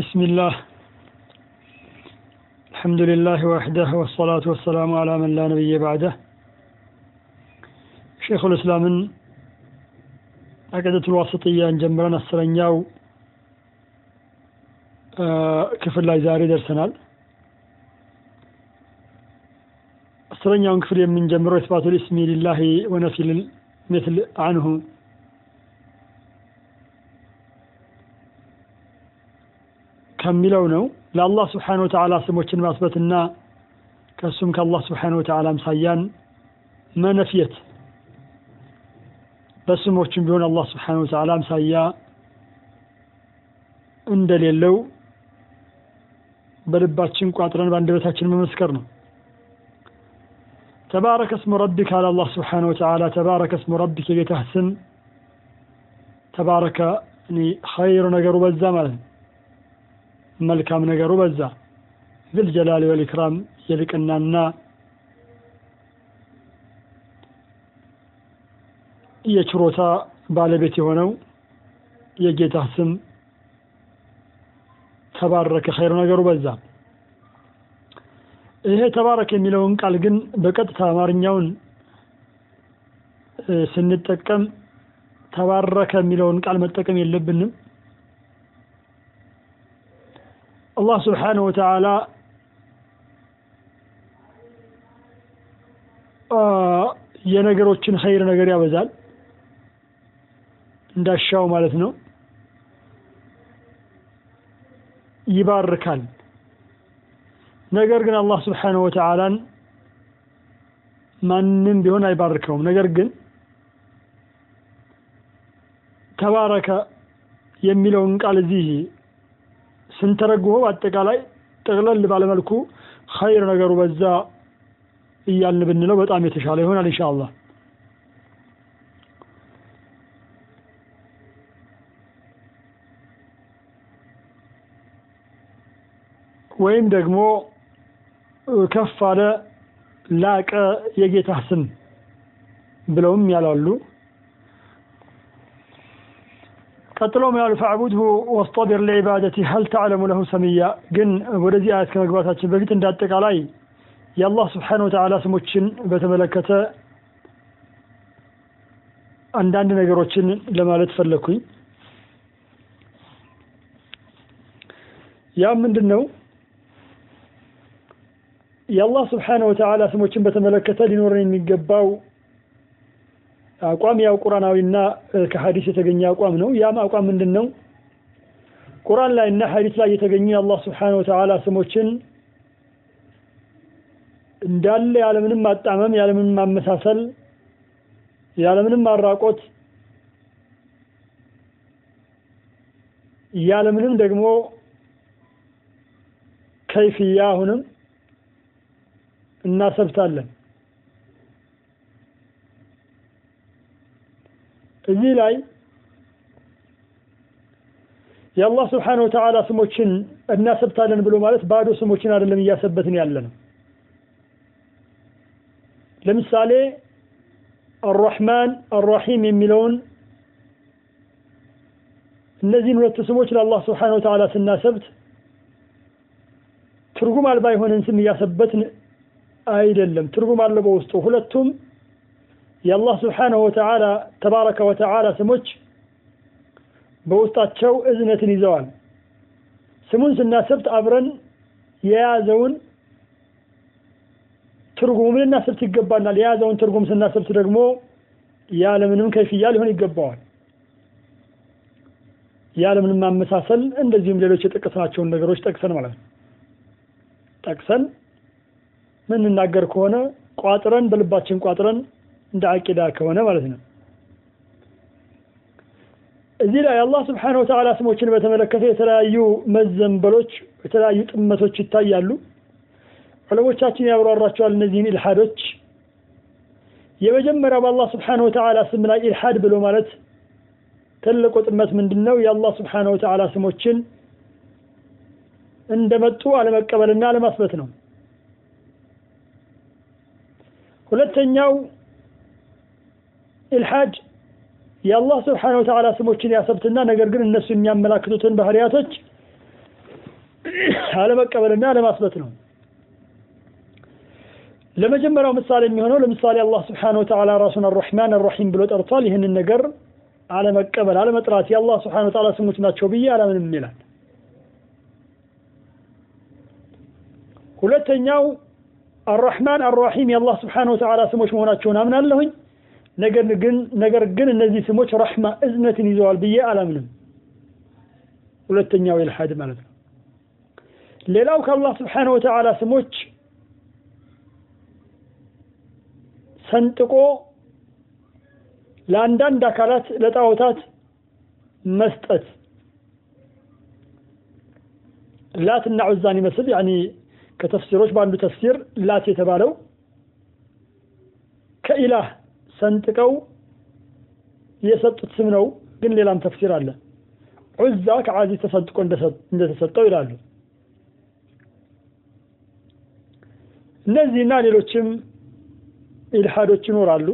بسم الله الحمد لله وحده والصلاة والسلام على من لا نبي بعده شيخ الإسلام عقيدة الواسطية جمرنا السرنياو ክፍል ላይ ዛሬ ደርሰናል። አስረኛውን ክፍል የምንጀምረው ኢስባቱ ልስሚ ሊላሂ ወነፊል ምትል አንሁ ከሚለው ነው። ለአላህ ስብሓነ ወተዓላ ስሞችን ማስበትና ከእሱም ከአላህ ስብሓነ ወተዓላ አምሳያን መነፍየት በስሞችም ቢሆን አላህ ስብሓነ ወተዓላ አምሳያ እንደሌለው በልባችን ቋጥረን በአንደበታችን መመስከር ነው። ተባረከ እስሙ ረቢክ አለ አላህ ስብሓነ ወተዓላ። ተባረከ እስሙ ረቢክ የጌታህ ስም ተባረከ ኸይር ነገሩ በዛ ማለት ነው። መልካም ነገሩ በዛ። ዝልጀላሊ ወልኢክራም የልቅናና የችሮታ ባለቤት የሆነው የጌታህ ስም ተባረከ ኸይር ነገሩ በዛ። ይሄ ተባረከ የሚለውን ቃል ግን በቀጥታ አማርኛውን ስንጠቀም ተባረከ የሚለውን ቃል መጠቀም የለብንም። አላህ ስብሓነሁ ወተዓላ የነገሮችን ኸይር ነገር ያበዛል እንዳሻው ማለት ነው። ይባርካል። ነገር ግን አላህ ስብሓነሁ ወተዓላን ማንም ቢሆን አይባርከውም። ነገር ግን ተባረከ የሚለውን ቃል እዚህ ስንተረጉመው አጠቃላይ ጠቅለል ባለመልኩ ኸይር ነገሩ በዛ እያልን ብንለው በጣም የተሻለ ይሆናል ኢንሻአላህ። ወይም ደግሞ ከፍ አለ ላቀ የጌታ ስም ብለውም ያላሉ። ቀጥሎ ምን ያሉ ፈዕቡድሁ ወስጠቢር ለዒባደቲ ሀል ተዕለሙ ለሁ ሰሚያ። ግን ወደዚህ አያት ከመግባታችን በፊት እንደ አጠቃላይ የአላህ ስብሓነሁ ወተዓላ ስሞችን በተመለከተ አንዳንድ ነገሮችን ለማለት ፈለግኩኝ። ያ ምንድን ነው? የአላህ ስብሓነሁ ወተዓላ ስሞችን በተመለከተ ሊኖረን የሚገባው አቋም ያው ቁርአናዊና ከሀዲስ የተገኘ አቋም ነው። ያም አቋም ምንድን ነው? ቁርአን ላይ እና ሀዲስ ላይ የተገኙ የአላህ ስብሓነሁ ወተዓላ ስሞችን እንዳለ ያለምንም ማጣመም፣ ያለምንም ማመሳሰል፣ ያለምንም ማራቆት፣ ያለምንም ደግሞ ከይፍያ አሁንም እናሰብታለን። እዚህ ላይ የአላህ ስብሓነሁ ወተዓላ ስሞችን እናሰብታለን ብሎ ማለት ባዶ ስሞችን አይደለም እያሰበትን ያለ ነው። ለምሳሌ አራሕማን አራሒም የሚለውን እነዚህን ሁለት ስሞች ለአላህ ስብሓነሁ ወተዓላ ስናሰብት ትርጉም አልባ የሆነን ስም እያሰበትን አይደለም። ትርጉም አለው በውስጡ። ሁለቱም የአላህ ስብሓነሁ ወተዓላ ተባረከ ወተዓላ ስሞች በውስጣቸው እዝነትን ይዘዋል። ስሙን ስናሰብት አብረን የያዘውን ትርጉሙን ልናሰብት ይገባናል። የያዘውን ትርጉም ስናሰብት ደግሞ ያለምንም ከይፍያ ሊሆን ይገባዋል። ያለምንም ማመሳሰል፣ እንደዚሁም ሌሎች የጠቀስናቸውን ነገሮች ጠቅሰን ማለት ነው ጠቅሰን ምንናገር ከሆነ ቋጥረን በልባችን ቋጥረን እንደ አቂዳ ከሆነ ማለት ነው። እዚህ ላይ አላህ ስብሓነሁ ወተዓላ ስሞችን በተመለከተ የተለያዩ መዘንበሎች፣ የተለያዩ ጥመቶች ይታያሉ። ዑለሞቻችን ያብራራቸዋል እነዚህን ኢልሓዶች። የመጀመሪያው በአላህ ስብሓነሁ ወተዓላ ስም ላይ ኢልሓድ ብሎ ማለት ትልቁ ጥመት ምንድን ነው? የአላህ ስብሓነሁ ወተዓላ ስሞችን እንደመጡ አለመቀበልና አለማስበት ነው። ሁለተኛው ኢልሓድ የአላህ ስብሓነሁ ወተዓላ ስሞችን ያሰብትና ነገር ግን እነሱ የሚያመላክቱትን ባህሪያቶች አለመቀበልና አለማስበት ነው። ለመጀመሪያው ምሳሌ የሚሆነው ለምሳሌ አላህ ስብሓነሁ ወተዓላ ራሱን አርረሕማን አርረሒም ብሎ ጠርቷል። ይህንን ነገር አለመቀበል አለመጥራት የአላህ ስብሓነሁ ወተዓላ ስሞች ናቸው ብዬ አላምንም ይላል። ሁለተኛው አርረሕማን አርረሒም የአላህ ስብሓነሁ ወተዓላ ስሞች መሆናቸውን አምናለሁኝ። ነገር ግን ነገር ግን እነዚህ ስሞች ረሕማ እዝነትን ይዘዋል ብዬ አላምንም። ሁለተኛው ኢልሓድ ማለት ነው። ሌላው ከአላህ ስብሓነሁ ወተዓላ ስሞች ሰንጥቆ ለአንዳንድ አካላት ለጣዖታት መስጠት ላትና ዑዛን ይመስል ያኒ ከተፍሲሮች በአንዱ ተፍሲር ላት የተባለው ከኢላህ ሰንጥቀው የሰጡት ስም ነው። ግን ሌላም ተፍሲር አለ። ዑዛ ከዓዚዝ ተሰንጥቆ እንደተሰጠው ይላሉ። እነዚህና ሌሎችም ኢልሓዶች ይኖራሉ።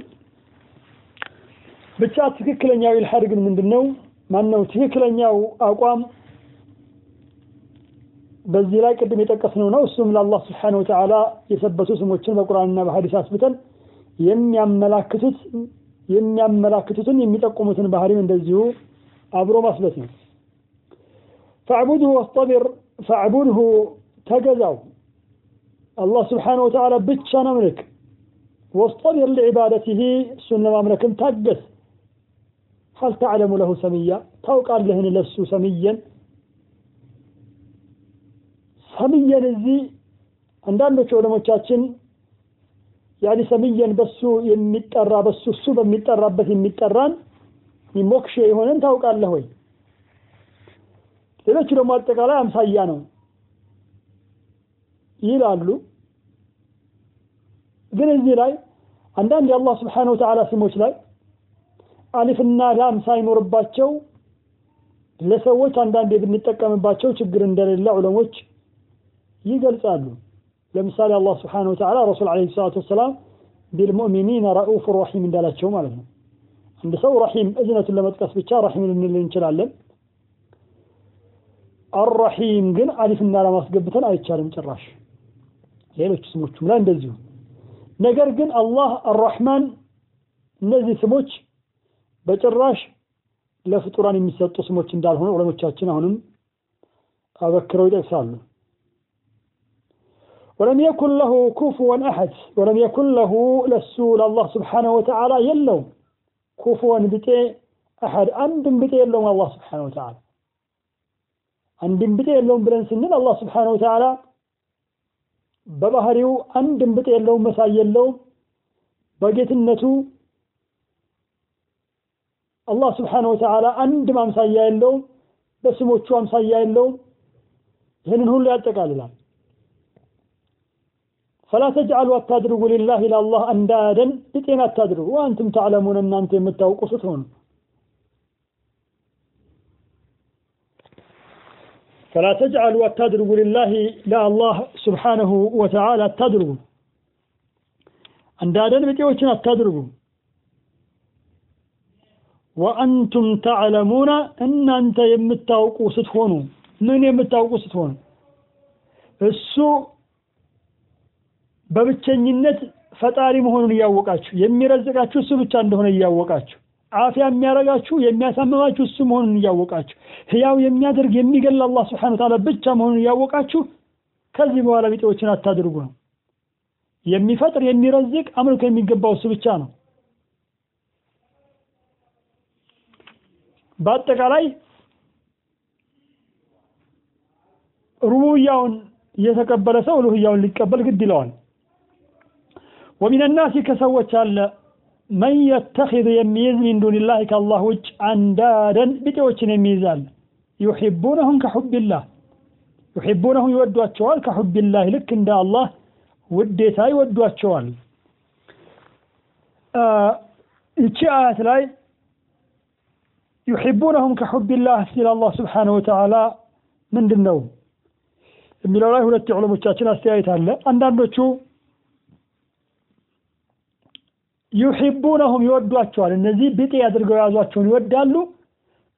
ብቻ ትክክለኛው ኢልሓድ ግን ምንድን ነው? ማነው ትክክለኛው አቋም በዚህ ላይ ቅድም የጠቀስነው ነው። እሱም ለአላህ ስብሓነሁ ወተዓላ የሰበቱ ስሞችን በቁርአንና በሐዲስ አስብተን የሚያመላክቱት የሚያመላክቱትን የሚጠቁሙትን ባህሪም እንደዚሁ አብሮ ማስበት ነው። ፈዕቡድሁ ወስጠቢር ፈዕቡድሁ ተገዛው አላህ ስብሓነሁ ወተዓላ ብቻ ነው ምልክ ወስጠቢር ሊዕባደትህ እሱን ለማምለክም ታገስ። ሀል ተዕለሙ ለሁ ሰምያ ታውቃለህን ለሱ ሰምየን ሰምየን እዚህ አንዳንዶች ዑለሞቻችን ያኒ ሰምየን በሱ የሚጠራ በሱ እሱ በሚጠራበት የሚጠራን ሞክሼ የሆነን ታውቃለህ ወይ? ሌሎቹ ደግሞ አጠቃላይ አምሳያ ነው ይላሉ። ግን እዚህ ላይ አንዳንድ የአላህ ስብሓነሁ ወተዓላ ስሞች ላይ አሊፍና ላም ሳይኖርባቸው ለሰዎች አንዳንዴ ብንጠቀምባቸው ችግር እንደሌለ ዑለሞች ይገልጻሉ። ለምሳሌ አላህ ስብሓነሁ ወተዓላ ረሱል ዓለይሂ ሰላቱ ወሰላም ቢልሙእሚኒነ ረኡፍ ረሒም እንዳላቸው ማለት ነው። አንድ ሰው ረሒም እዝነቱን ለመጥቀስ ብቻ ረሒም ልንል እንችላለን። አረሒም ግን አሊፍና ላም አስገብተን አይቻልም ጭራሽ። ሌሎች ስሞቹም ላይ እንደዚሁ ነገር ግን አላህ አራሕማን እነዚህ ስሞች በጭራሽ ለፍጡራን የሚሰጡ ስሞች እንዳልሆኑ ዑለሞቻችን አሁንም አበክረው ይጠቅሳሉ። ወለም የኩን ለሁ ኩፍወን አሐድ ወለም የኩን ለሁ ለሱ ለአላህ ስብሓነሁ ወተዓላ የለውም ኩፍወን ብጤ አሐድ አንድም ብጤ የለውም አላህ ስብሓነሁ ወተዓላ አንድም ብጤ የለውም ብለን ስንል አላህ ስብሓነሁ ወተዓላ በባህሪው አንድም ብጤ የለውም፣ መሳይ የለውም። በጌትነቱ አላህ ስብሓነሁ ወተዓላ አንድም አምሳያ የለውም፣ በስሞቹ አምሳያ የለውም። ይህንን ሁሉ ያጠቃልላል። ፈላ ተጅዓሉ አታድርጉ ሊላህ ለአላህ አንዳደን ብጤን አታድርጉ። አንቱም ተዕለሙን እናንተ የምታውቁ ስትሆኑ። ፈላ ተጅዓሉ አታድርጉ ሊላህ ለአላህ ስብሓነሁ ወተዓላ አታድርጉ። አንዳደን ብጤዎችን አታድርጉ። ወአንቱም ተዕለሙነ እናንተ የምታውቁ ስትሆኑ። ምን የምታውቁ ስትሆኑ? እሱ በብቸኝነት ፈጣሪ መሆኑን እያወቃችሁ የሚረዝቃችሁ እሱ ብቻ እንደሆነ እያወቃችሁ አፍያ የሚያረጋችሁ የሚያሳምማችሁ እሱ መሆኑን እያወቃችሁ ህያው የሚያደርግ የሚገል አላህ ስብሐነ ወተዓላ ብቻ መሆኑን እያወቃችሁ ከዚህ በኋላ ቢጤዎችን አታድርጉ ነው። የሚፈጥር የሚረዝቅ አምልኮ የሚገባው እሱ ብቻ ነው። በአጠቃላይ ሩቡያውን የተቀበለ ሰው ኡሉህያውን ሊቀበል ግድ ይለዋል። ወሚን ናሲ ከሰዎች አለ መን የተኪዝ የሚይዝ ሚን ዱንላህ ከአላህ ውጭ አንዳደን ቢጤዎችን የሚይዛል ዩሒቡነሁም ከሑብላህ ዩሒቡነሁም ይወዷቸዋል ከሑብላህ ልክ እንደ አላህ ውዴታ ይወዷቸዋል ይቺ አያት ላይ ዩሒቡነሁም ከሑብላህ ሲል አላህ ስብሓነሁ ወተዓላ ምንድን ነው የሚለው ላይ ሁለት የዑለሞቻችን አስተያየት አለ አንዳንዶቹ ዩሒቡነሁም ይወዷቸዋል እነዚህ ብጤ አድርገው የያዟቸውን ይወዳሉ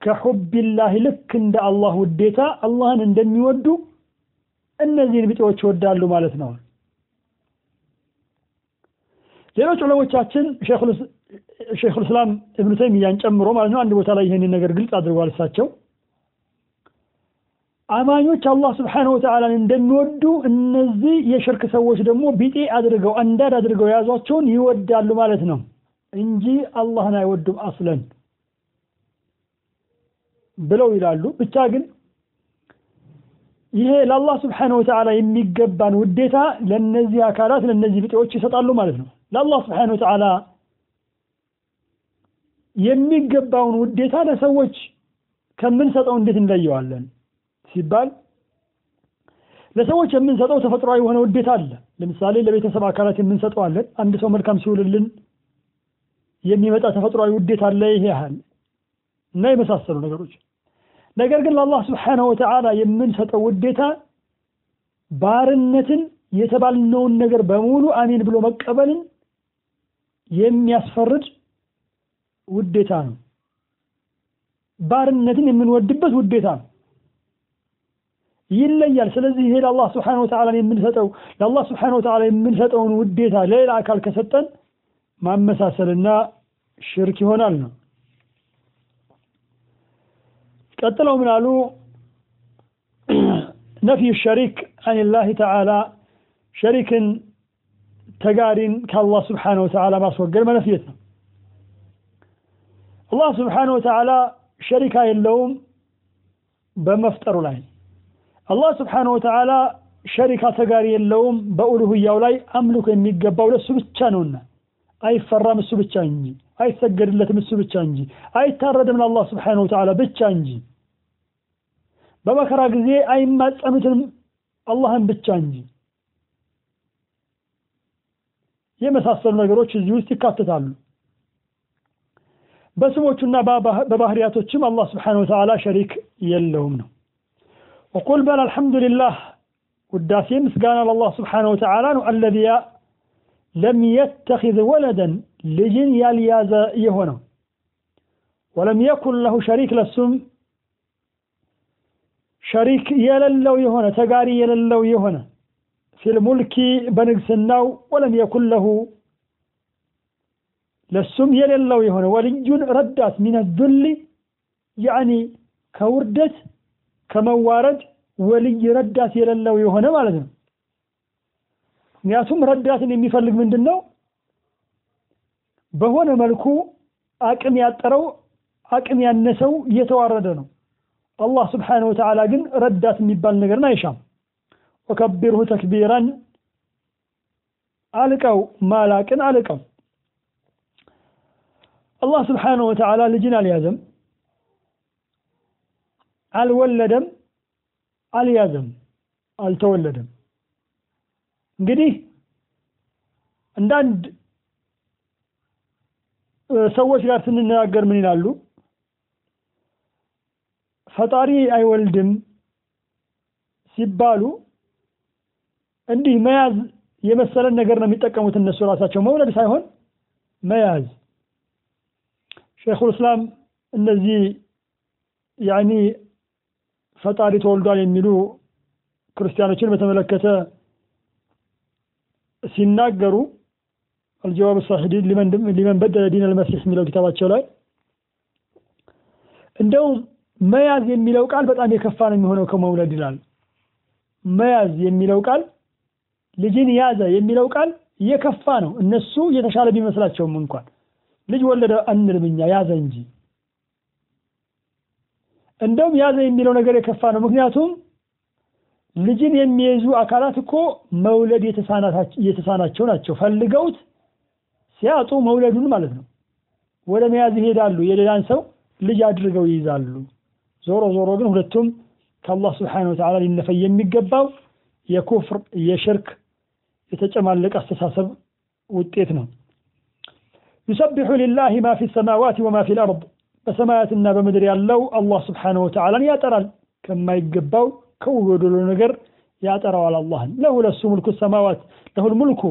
ከሑብላህ ልክ እንደ አላህ ውዴታ አላህን እንደሚወዱ እነዚህን ቢጤዎች ይወዳሉ ማለት ነው። ሌሎች ዑለሞቻችን ሼኹል እስላም እብኑ ተይሚያን ጨምሮ ማለት ነው አንድ ቦታ ላይ ይህንን ነገር ግልጽ አድርጓል። እሳቸው አማኞች አላህ ስብሓነሁ ወተዓላን እንደሚወዱ እነዚህ የሽርክ ሰዎች ደግሞ ቢጤ አድርገው አንዳድ አድርገው የያዟቸውን ይወዳሉ ማለት ነው እንጂ አላህን አይወዱም አስለን ብለው ይላሉ። ብቻ ግን ይሄ ለአላህ ስብሓነሁ ወተዓላ የሚገባን ውዴታ ለእነዚህ አካላት ለእነዚህ ቢጤዎች ይሰጣሉ ማለት ነው። ለአላህ ስብሓነሁ ወተዓላ የሚገባውን ውዴታ ለሰዎች ከምንሰጠው እንዴት እንለየዋለን ሲባል ለሰዎች የምንሰጠው ተፈጥሯዊ የሆነ ውዴታ አለ። ለምሳሌ ለቤተሰብ አካላት የምንሰጠው አለን። አንድ ሰው መልካም ሲውልልን የሚመጣ ተፈጥሯዊ ውዴታ አለ። ይሄ ያህል እና የመሳሰሉ ነገሮች። ነገር ግን ለአላህ ስብሓነሁ ወተዓላ የምንሰጠው ውዴታ ባርነትን የተባልነውን ነገር በሙሉ አሜን ብሎ መቀበልን የሚያስፈርድ ውዴታ ነው። ባርነትን የምንወድበት ውዴታ ነው። ይለያል። ስለዚህ ይሄ ለአላህ ስብሓነሁ ወተዓላ የምንሰጠው ለአላህ ስብሓነሁ ወተዓላ የምንሰጠውን ውዴታ ለሌላ አካል ከሰጠን ማመሳሰልና ሽርክ ይሆናል ነው። ቀጥለው ምን አሉ? ነፍይ ሸሪክ አኒላህ ተዓላ ሸሪክን ተጋሪን ከአላህ ስብሓነሁ ወተዓላ ማስወገድ መነፍየት ነው። አላህ ስብሓነሁ ወተዓላ ሸሪካ የለውም በመፍጠሩ ላይ አላህ ስብሓነሁ ወተዓላ ሸሪካ ተጋሪ የለውም በኡሉህያው ላይ አምልኮ የሚገባው ለእሱ ብቻ ነውና አይፈራም እሱ ብቻ እንጂ አይሰገድለትም እሱ ብቻ እንጂ አይታረድም ለአላህ ስብሓነሁ ወተዓላ ብቻ እንጂ በመከራ ጊዜ አይማጸኑትም አላህን ብቻ እንጂ የመሳሰሉ ነገሮች እዚህ ውስጥ ይካተታሉ። በስሞቹና በባህሪያቶችም አላህ ስብሓነሁ ወተዓላ ሸሪክ የለውም ነው። ወቁል በል አልሐምዱሊላህ ውዳሴ ምስጋና ለአላህ ስብሓነሁ ወተዓላ ነው። አለዚያ ለም የተኪዝ ወለደን ልጅን ያልያዘ የሆነው ወለም የኩን ለሁ ሸሪክ ለሱም ሸሪክ የሌለው የሆነ ተጋሪ የሌለው የሆነ ፊል ሙልኪ በንግስናው ወለም የኩን ለሁ ለሱም የሌለው የሆነ ወልዩን ረዳት ሚነ ዙሊ ያዕኒ ከውርደት ከመዋረድ ወልይ ረዳት የሌለው የሆነ ማለት ነው። ምክንያቱም ረዳትን የሚፈልግ ምንድን ነው? በሆነ መልኩ አቅም ያጠረው አቅም ያነሰው እየተዋረደ ነው። አላህ ስብሓነሁ ወተዓላ ግን ረዳት የሚባል ነገርን አይሻም። ወከቢርሁ ተክቢራን አልቀው ማላቅን አልቀው። አላህ ስብሓነሁ ወተዓላ ልጅን አልያዘም፣ አልወለደም፣ አልያዘም፣ አልተወለደም። እንግዲህ አንዳንድ ሰዎች ጋር ስንነጋገር ምን ይላሉ? ፈጣሪ አይወልድም ሲባሉ እንዲህ መያዝ የመሰለን ነገር ነው የሚጠቀሙት እነሱ ራሳቸው መውለድ ሳይሆን መያዝ። ሼኹል እስላም እነዚህ ያኒ ፈጣሪ ተወልዷል የሚሉ ክርስቲያኖችን በተመለከተ ሲናገሩ አልጀዋብ ሳሂዲ ሊመን በደለ ዲን አልመሲሕ የሚለው ኪታባቸው ላይ እንደውም መያዝ የሚለው ቃል በጣም የከፋ ነው የሚሆነው ከመውለድ ይላል። መያዝ የሚለው ቃል ልጅን ያዘ የሚለው ቃል የከፋ ነው። እነሱ የተሻለ ቢመስላቸውም እንኳን ልጅ ወለደ አንልም እኛ ያዘ እንጂ። እንደውም ያዘ የሚለው ነገር የከፋ ነው። ምክንያቱም ልጅን የሚይዙ አካላት እኮ መውለድ የተሳናቸው ናቸው። ፈልገውት ሲያጡ መውለዱን ማለት ነው ወደ መያዝ ይሄዳሉ። የሌላን ሰው ልጅ አድርገው ይይዛሉ። ዞሮ ዞሮ ግን ሁለቱም ከአላህ ስብሓነሁ ወተዓላ ሊነፈይ የሚገባው የኩፍር የሽርክ የተጨማለቀ አስተሳሰብ ውጤት ነው። ዩሰቢሑ ሊላሂ ማ ፊ ሰማዋት ወማ ፊ ልአርድ በሰማያትና በምድር ያለው አላህ ስብሓነሁ ወተዓላን ያጠራል። ከማይገባው ከውጎደሎ ነገር ያጠራዋል አላህን። ለሁ ለሱ ሙልኩ ሰማዋት ለሁል ሙልኩ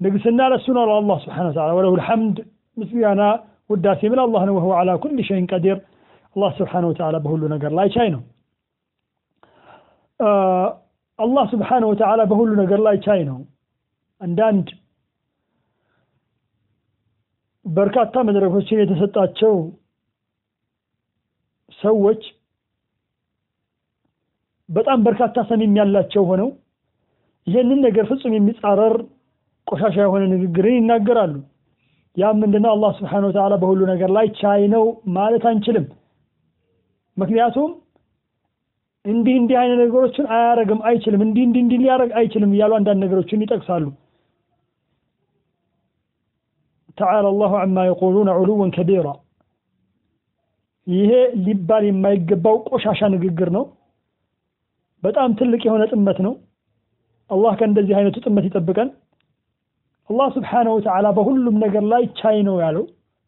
ንግስና ለሱ ነው አላህ ስብሓነሁ ወተዓላ ወለሁ ልሐምድ ምስጋና ውዳሴ ምን አላህ ነው። ወሁወ ዓላ ኩሊ ሸይን ቀዲር አላህ ስብሓነሁ ወተዓላ በሁሉ ነገር ላይ ቻይ ነው። አላህ ስብሓነሁ ወተዓላ በሁሉ ነገር ላይ ቻይ ነው። አንዳንድ በርካታ መድረኮችን የተሰጣቸው ሰዎች በጣም በርካታ ሰሚም ያላቸው ሆነው ይህንን ነገር ፍጹም የሚጻረር ቆሻሻ የሆነ ንግግርን ይናገራሉ። ያም ምንድነው? አላህ ስብሓነሁ ወተዓላ በሁሉ ነገር ላይ ቻይ ነው ማለት አንችልም። ምክንያቱም እንዲህ እንዲህ አይነት ነገሮችን አያረግም አይችልም፣ እንዲህ እንዲህ እንዲህ ሊያረግ አይችልም እያሉ አንዳንድ ነገሮችን ይጠቅሳሉ። ተዓላ አላሁ ዐማ የቁሉነ ዑሉወን ከቢራ። ይሄ ሊባል የማይገባው ቆሻሻ ንግግር ነው። በጣም ትልቅ የሆነ ጥመት ነው። አላህ ከእንደዚህ አይነቱ ጥመት ይጠብቀን። አላህ ስብሓነሁ ወተዓላ በሁሉም ነገር ላይ ቻይ ነው ያለው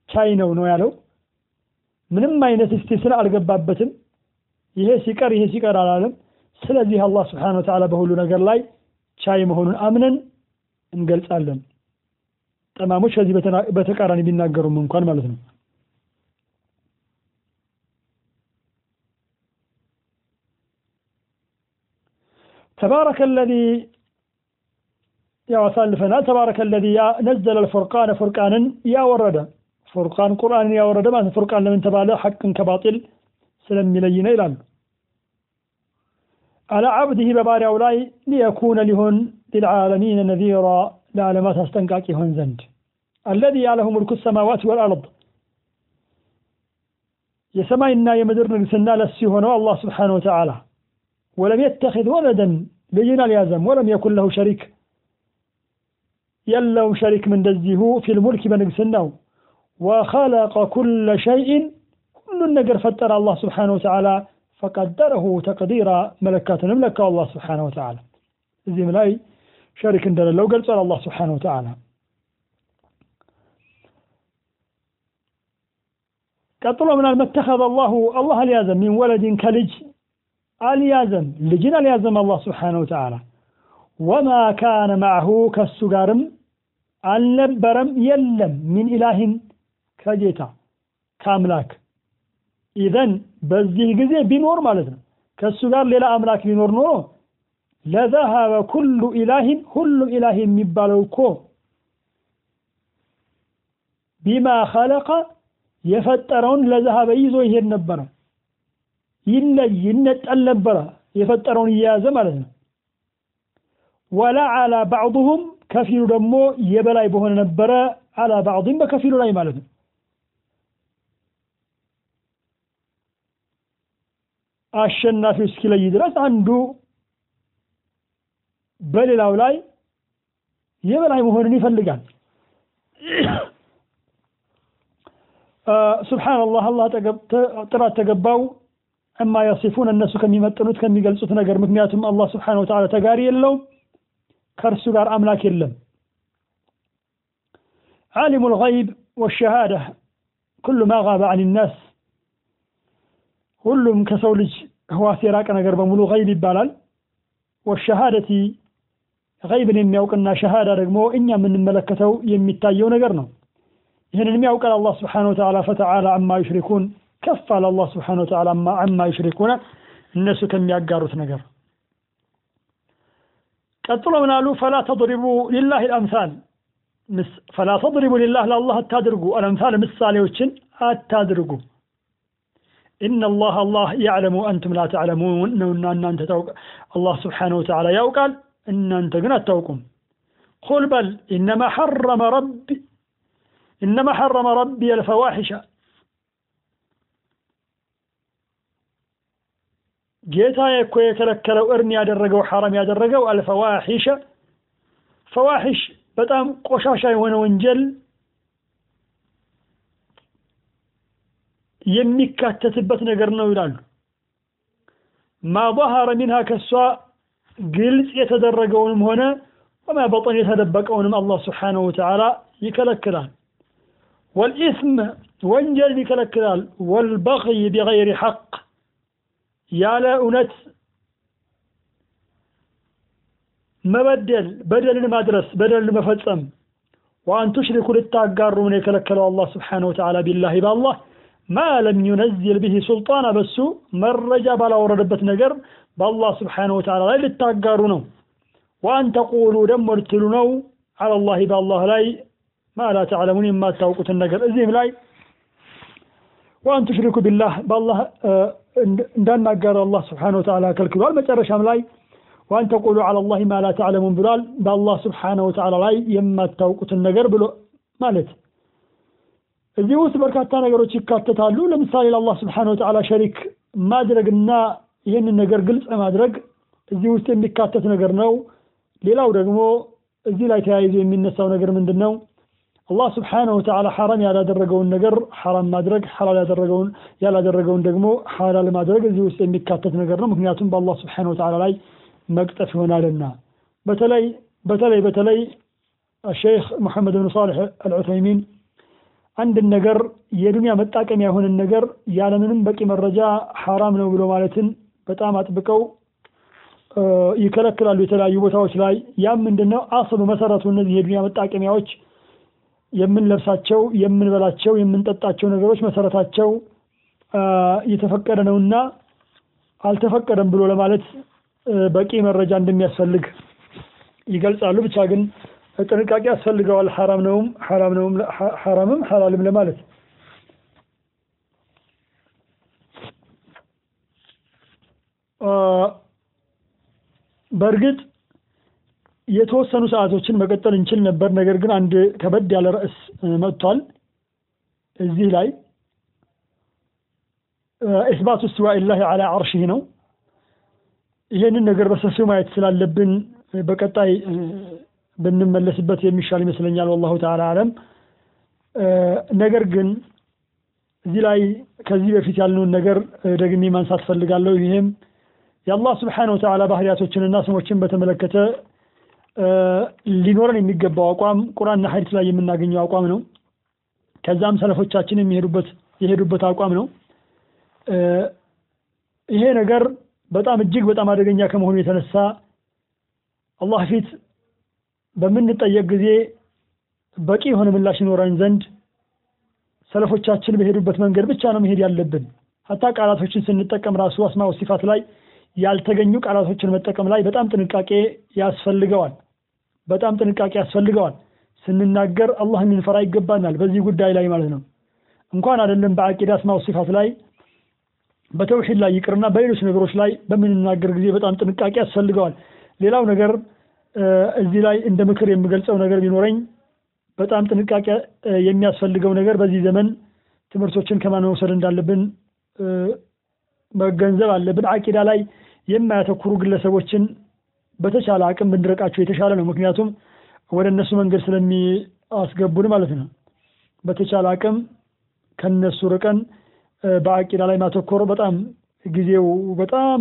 ቻይ ነው ነው ያለው። ምንም አይነት እስቲስና አልገባበትም። ይሄ ሲቀር ይሄ ሲቀር አላለም። ስለዚህ አላህ ስብሓነሁ ወተዓላ በሁሉ ነገር ላይ ቻይ መሆኑን አምነን እንገልጻለን። ጠማሞች ከዚህ በተቃራኒ ቢናገሩም እንኳን ማለት ነው። ተባረከ አለዚ ያው አሳልፈናል። ተባረከ አለዚ ነዘለ አልፉርቃነ ፉርቃንን ያወረደ ፉርቃን ቁርአንን ያወረደ ማለት ፉርቃን ለምን ተባለ? ሐቅን ከባጢል ስለሚለይ ነው ይላሉ። አላ ዓብድህ በባሪያው ላይ ሊየኩነ ሊሆን ሊልዓለሚን ነዚራ ለዓለማት አስጠንቃቂ ይሆን ዘንድ አለዚ ያለሁ ሙልኩ ሰማዋት ወልአርድ የሰማይና የምድር ንግስና ለሱ የሆነው አላህ ስብሓነሁ ወተዓላ ወለም የተኺዝ ወለደን ልጅን አልያዘም ወለም የኩን ለሁ ሸሪክ የለውም ሸሪክም እንደዚሁ ፊል ሙልክ በንግስናው ወኸለቀ ኩለ ሸይእን ሁሉን ነገር ፈጠረ አላህ ስብሓነሁ ወተዓላ ፈቀደረሁ ተቅዲራ መለካትንም ለካው አላህ ስብሓነሁ ወተዓላ እዚህም ላይ ሸሪክ እንደሌለው ገልጿል አላህ ስብሓነሁ ወተዓላ ቀጥሎ ምናል መተኸዘ አላሁ አላህ አልያዘም ሚን ወለድን ከልጅ አልያዘም ልጅን አልያዘም አላህ ስብሓነሁ ወተዓላ። ወማ ካነ ማዕሁ ከሱ ጋርም አልነበረም የለም ሚን ኢላህን ከጌታ ከአምላክ። ኢዘን በዚህ ጊዜ ቢኖር ማለት ነው ከእሱ ጋር ሌላ አምላክ ቢኖር ኖሮ ለዘሀበ ኩሉ ኢላህን ሁሉም ኢላህ የሚባለው እኮ ቢማ ኸለቀ የፈጠረውን ለዘሀበ ይዞ ይሄድ ነበረ ይለይ ይነጠል ነበረ የፈጠረውን እየያዘ ማለት ነው። ወላ አላ ባዕضሁም ከፊሉ ደግሞ የበላይ በሆነ ነበረ አላ ባዕضም በከፊሉ ላይ ማለት ነው። አሸናፊው እስኪለይ ድረስ አንዱ በሌላው ላይ የበላይ መሆንን ይፈልጋል። ስብሓንላህ አላህ ጥራት ተገባው እማ የሲፉን እነሱ ከሚመጥኑት ከሚገልጹት ነገር። ምክንያቱም አላህ ስብሓን ወተዓላ ተጋሪ የለውም ከእርሱ ጋር አምላክ የለም። ዓሊሙ ልገይብ ወሸሃዳ ኩሉ ማ ጋበ አን ናስ ሁሉም ከሰው ልጅ ህዋስ የራቀ ነገር በሙሉ ገይብ ይባላል። ወሸሃደቲ ገይብን የሚያውቅና ሸሃዳ ደግሞ እኛ የምንመለከተው የሚታየው ነገር ነው። ይህንንም ያውቃል አላህ ስብሓን ወተዓላ ፈተዓላ አማ ዩሽሪኩን كف على الله سبحانه وتعالى عما يشركون. الناس كم يقاروا تنقر قطلوا من قالوا فلا تضربوا لله الأمثال. فلا تضربوا لله لله التادرقوا الأمثال مثالي وشن؟ التادرقوا إن الله الله يعلم وأنتم لا تعلمون. إن أن أنت توق الله سبحانه وتعالى يوقال إن أنت قنا توقم. قل بل إنما حرم ربي إنما حرم ربي الفواحش. ጌታ እኮ የከለከለው እርን ያደረገው ሐራም ያደረገው አልፈዋሒሸ ፈዋሒሽ በጣም ቆሻሻ የሆነ ወንጀል የሚካተትበት ነገር ነው ይላሉ። ማ ظهረ ሚንሃ ከሷ ግልጽ የተደረገውንም ሆነ ወማ በጠን የተደበቀውንም አላህ ስብሓነሁ ወተዓላ ይከለክላል። ወልኢስም ወንጀልን ይከለክላል። ወልበغይ ቢገይሪ ሐቅ ያለ እውነት መበደል በደልን ማድረስ በደልን መፈጸም። ወአን ቱሽሪኩ ልታጋሩ ምን የከለከለው አላህ ስብሓንሁ ወተዓላ ቢላሂ በአላህ ማ ለም ዩነዝል ብሂ ሱልጣና በሱ መረጃ ባላወረደበት ነገር በአላህ ስብሓነሁ ወተዓላ ላይ ልታጋሩ ነው። ወአን ተቁሉ ደግሞ ልትሉ ነው። አለላሂ በአላህ ላይ ማ ላ ተዕለሙን የማታውቁትን ነገር እዚህም ላይ ወአን ቱሽሪኩ ቢላህ በአላህ እንዳናጋሩ አላህ ስብሓነሁ ወተዓላ ከልክሏል። መጨረሻም ላይ ወአን ተቁሉ አለላሂ ማ ላ ተዕለሙን ብሏል። በአላህ ስብሓነሁ ወተዓላ ላይ የማታውቁትን ነገር ብሎ ማለት እዚህ ውስጥ በርካታ ነገሮች ይካተታሉ። ለምሳሌ ለአላህ ስብሓነሁ ወተዓላ ሸሪክ ማድረግና ይህንን ነገር ግልጽ ማድረግ እዚህ ውስጥ የሚካተት ነገር ነው። ሌላው ደግሞ እዚህ ላይ ተያይዞ የሚነሳው ነገር ምንድን ነው? አላህ ስብሓነሁ ወተዓላ ሐራም ያላደረገውን ነገር ሐራም ማድረግ፣ ሐላል ያደረገውን ያላደረገውን ደግሞ ሐላል ማድረግ እዚህ ውስጥ የሚካተት ነገር ነው። ምክንያቱም በአላህ ስብሓነሁ ወተዓላ ላይ መቅጠፍ ይሆናልና። በተለይ በተለይ በተለይ ሼክ ሙሐመድ ብን ሳልሕ አልዑተይሚን አንድን ነገር የዱንያ መጣቀሚያ የሆነን ነገር ያለምንም በቂ መረጃ ሐራም ነው ብሎ ማለትን በጣም አጥብቀው ይከለክላሉ የተለያዩ ቦታዎች ላይ። ያም ምንድነው አስሉ መሰረቱ እነዚህ የዱንያ መጣቀሚያዎች የምንለብሳቸው፣ የምንበላቸው፣ የምንጠጣቸው ነገሮች መሰረታቸው የተፈቀደ ነውና አልተፈቀደም ብሎ ለማለት በቂ መረጃ እንደሚያስፈልግ ይገልጻሉ። ብቻ ግን ጥንቃቄ ያስፈልገዋል። ሐራም ነውም ሐራም ነውም ሐራምም ሐላልም ለማለት በእርግጥ የተወሰኑ ሰዓቶችን መቀጠል እንችል ነበር። ነገር ግን አንድ ከበድ ያለ ርዕስ መጥቷል እዚህ ላይ ኢስባቱ እስቲዋኢላሂ ዐላ ዐርሺህ ነው። ይሄንን ነገር በሰፊው ማየት ስላለብን በቀጣይ ብንመለስበት የሚሻል ይመስለኛል። ወላሁ ተዓላ አለም። ነገር ግን እዚህ ላይ ከዚህ በፊት ያልነውን ነገር ደግሜ ማንሳት ፈልጋለሁ። ይህም የአላህ ስብሓነሁ ወተዓላ ባህሪያቶችንና ስሞችን በተመለከተ ሊኖረን የሚገባው አቋም ቁርአንና ሐዲስ ላይ የምናገኘው አቋም ነው። ከዛም ሰለፎቻችን የሚሄዱበት የሄዱበት አቋም ነው። ይሄ ነገር በጣም እጅግ በጣም አደገኛ ከመሆኑ የተነሳ አላህ ፊት በምንጠየቅ ጊዜ በቂ የሆነ ምላሽ ይኖረን ዘንድ ሰለፎቻችን በሄዱበት መንገድ ብቻ ነው መሄድ ያለብን። ሀታ ቃላቶችን ስንጠቀም ራሱ አስማ ወሲፋት ላይ ያልተገኙ ቃላቶችን መጠቀም ላይ በጣም ጥንቃቄ ያስፈልገዋል። በጣም ጥንቃቄ ያስፈልገዋል። ስንናገር አላህን ልንፈራ ይገባናል። በዚህ ጉዳይ ላይ ማለት ነው። እንኳን አይደለም በአቂዳ አስማ ወሲፋት ላይ በተውሂድ ላይ ይቅርና በሌሎች ነገሮች ላይ በምንናገር ጊዜ በጣም ጥንቃቄ ያስፈልገዋል። ሌላው ነገር እዚህ ላይ እንደ ምክር የምገልጸው ነገር ቢኖረኝ በጣም ጥንቃቄ የሚያስፈልገው ነገር በዚህ ዘመን ትምህርቶችን ከማን መውሰድ እንዳለብን መገንዘብ አለብን። አቂዳ ላይ የማያተኩሩ ግለሰቦችን በተቻለ አቅም ብንርቃቸው የተሻለ ነው። ምክንያቱም ወደ እነሱ መንገድ ስለሚያስገቡን ማለት ነው። በተቻለ አቅም ከነሱ ርቀን በአቂዳ ላይ ማተኮር በጣም ጊዜው በጣም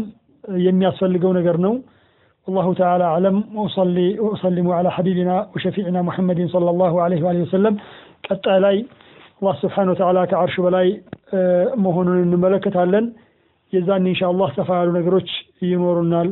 የሚያስፈልገው ነገር ነው። والله تعالى أعلم وأصلي وأسلم على حبيبنا وشفيعنا محمد صلى الله عليه وآله وسلم ቀጣይ ላይ አላህ ስብሓነ ወተዓላ ከዓርሹ በላይ መሆኑን እንመለከታለን። የዛን ኢንሻአላህ ሰፋ ያሉ ነገሮች ይኖሩናል።